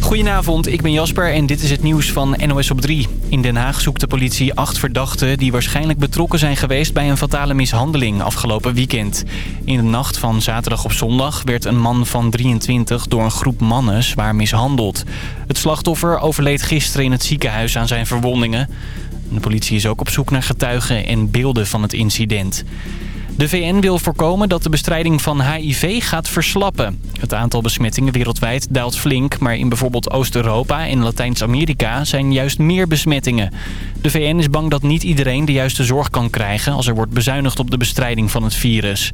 Goedenavond, ik ben Jasper en dit is het nieuws van NOS op 3. In Den Haag zoekt de politie acht verdachten die waarschijnlijk betrokken zijn geweest bij een fatale mishandeling afgelopen weekend. In de nacht van zaterdag op zondag werd een man van 23 door een groep mannen zwaar mishandeld. Het slachtoffer overleed gisteren in het ziekenhuis aan zijn verwondingen. De politie is ook op zoek naar getuigen en beelden van het incident. De VN wil voorkomen dat de bestrijding van HIV gaat verslappen. Het aantal besmettingen wereldwijd daalt flink... maar in bijvoorbeeld Oost-Europa en Latijns-Amerika zijn juist meer besmettingen. De VN is bang dat niet iedereen de juiste zorg kan krijgen... als er wordt bezuinigd op de bestrijding van het virus.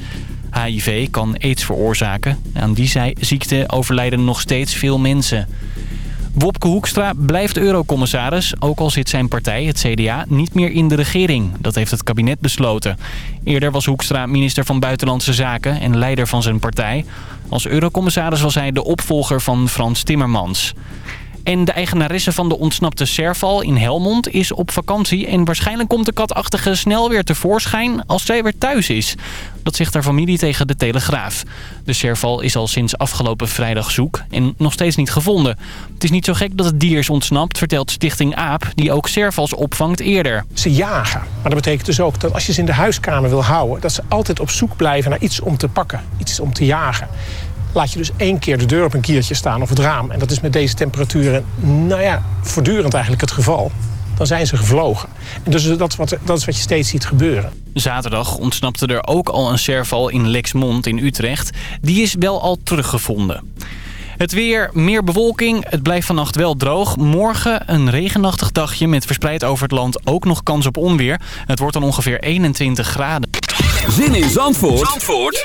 HIV kan aids veroorzaken. Aan die ziekte overlijden nog steeds veel mensen. Wopke Hoekstra blijft eurocommissaris, ook al zit zijn partij, het CDA, niet meer in de regering. Dat heeft het kabinet besloten. Eerder was Hoekstra minister van Buitenlandse Zaken en leider van zijn partij. Als eurocommissaris was hij de opvolger van Frans Timmermans. En de eigenaresse van de ontsnapte Serval in Helmond is op vakantie... en waarschijnlijk komt de katachtige snel weer tevoorschijn als zij weer thuis is. Dat zegt haar familie tegen de Telegraaf. De Serval is al sinds afgelopen vrijdag zoek en nog steeds niet gevonden. Het is niet zo gek dat het dier is ontsnapt, vertelt Stichting AAP... die ook Servals opvangt eerder. Ze jagen, maar dat betekent dus ook dat als je ze in de huiskamer wil houden... dat ze altijd op zoek blijven naar iets om te pakken, iets om te jagen laat je dus één keer de deur op een kiertje staan of het raam. En dat is met deze temperaturen, nou ja, voortdurend eigenlijk het geval. Dan zijn ze gevlogen. En dus dat, wat, dat is wat je steeds ziet gebeuren. Zaterdag ontsnapte er ook al een serval in Lexmond in Utrecht. Die is wel al teruggevonden. Het weer, meer bewolking. Het blijft vannacht wel droog. Morgen een regenachtig dagje met verspreid over het land ook nog kans op onweer. Het wordt dan ongeveer 21 graden. Zin in Zandvoort, Zandvoort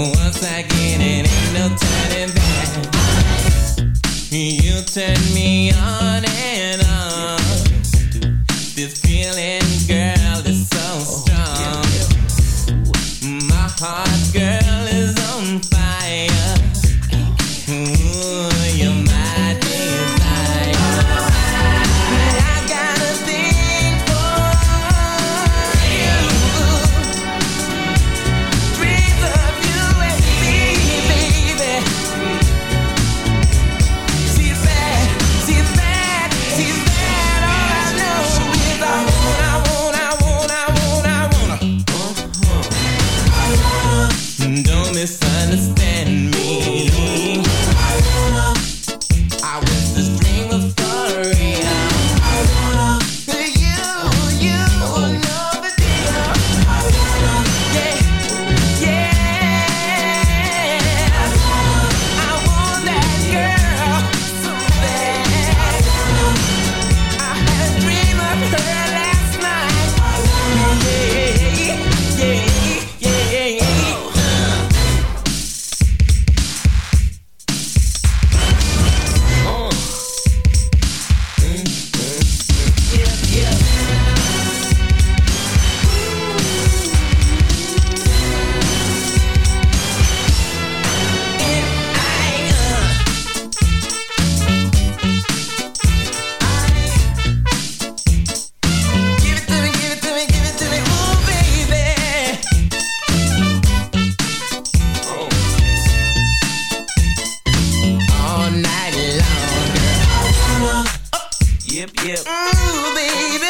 once again, ain't no turning back. You turn me on. Yep, yep. Ooh, baby.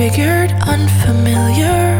triggered, unfamiliar.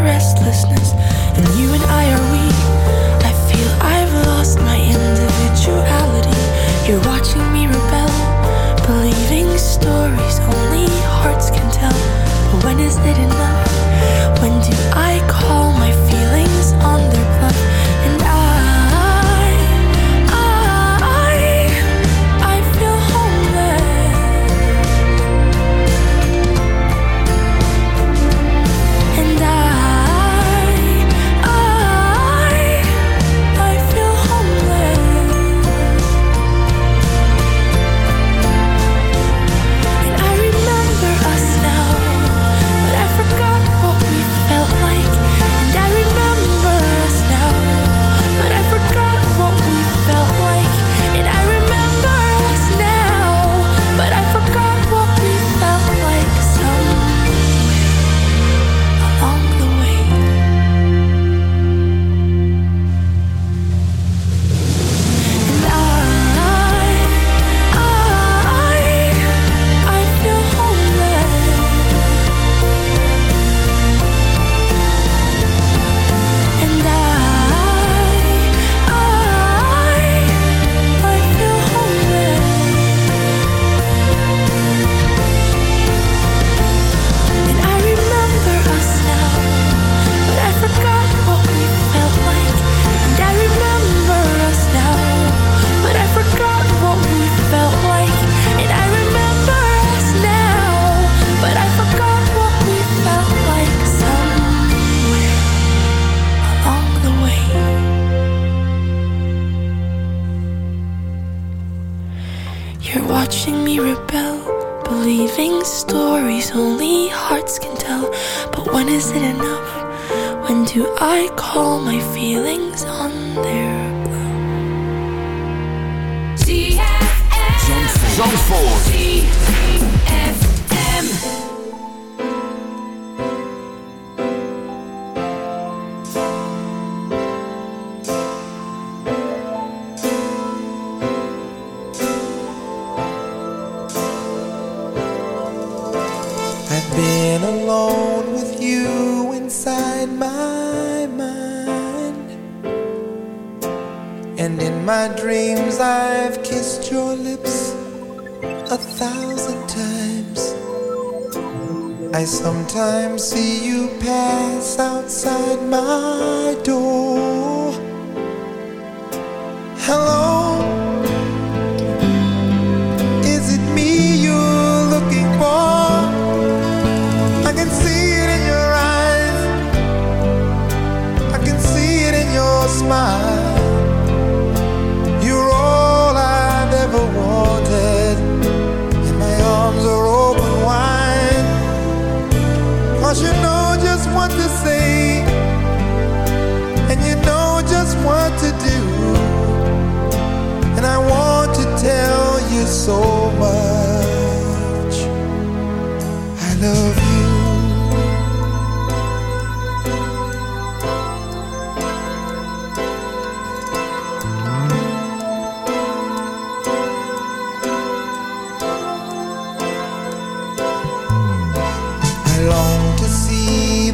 hearts can tell. But when is it enough? When do I call my feelings on their bluff? Zandvoort.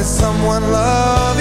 thinking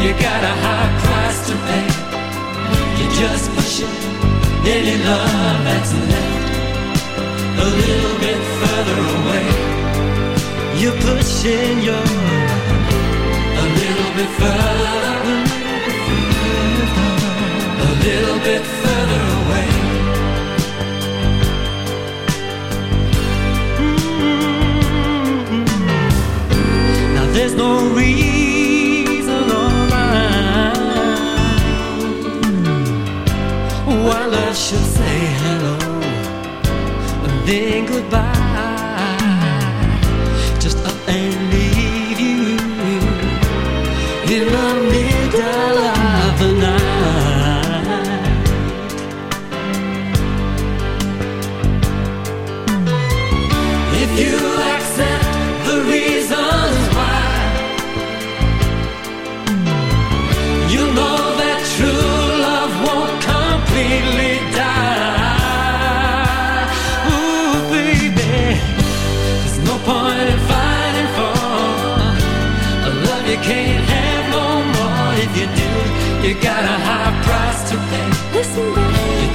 you got a high price to pay. You just push it, any love that's left a little bit further away. You're pushing your love a little bit further, a little bit further away. Mm-hmm. Now there's no reason why love should say hello and then goodbye.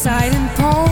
side and pole.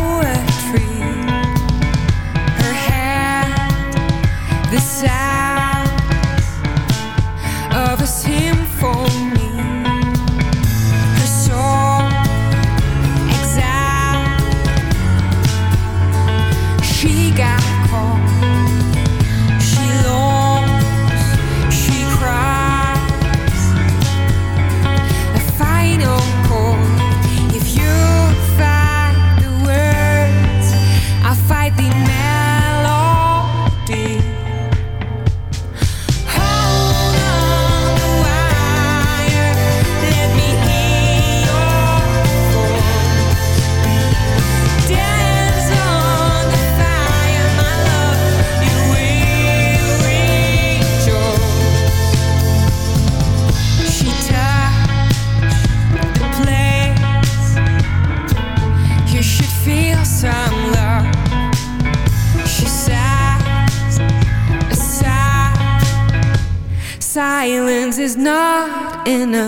in a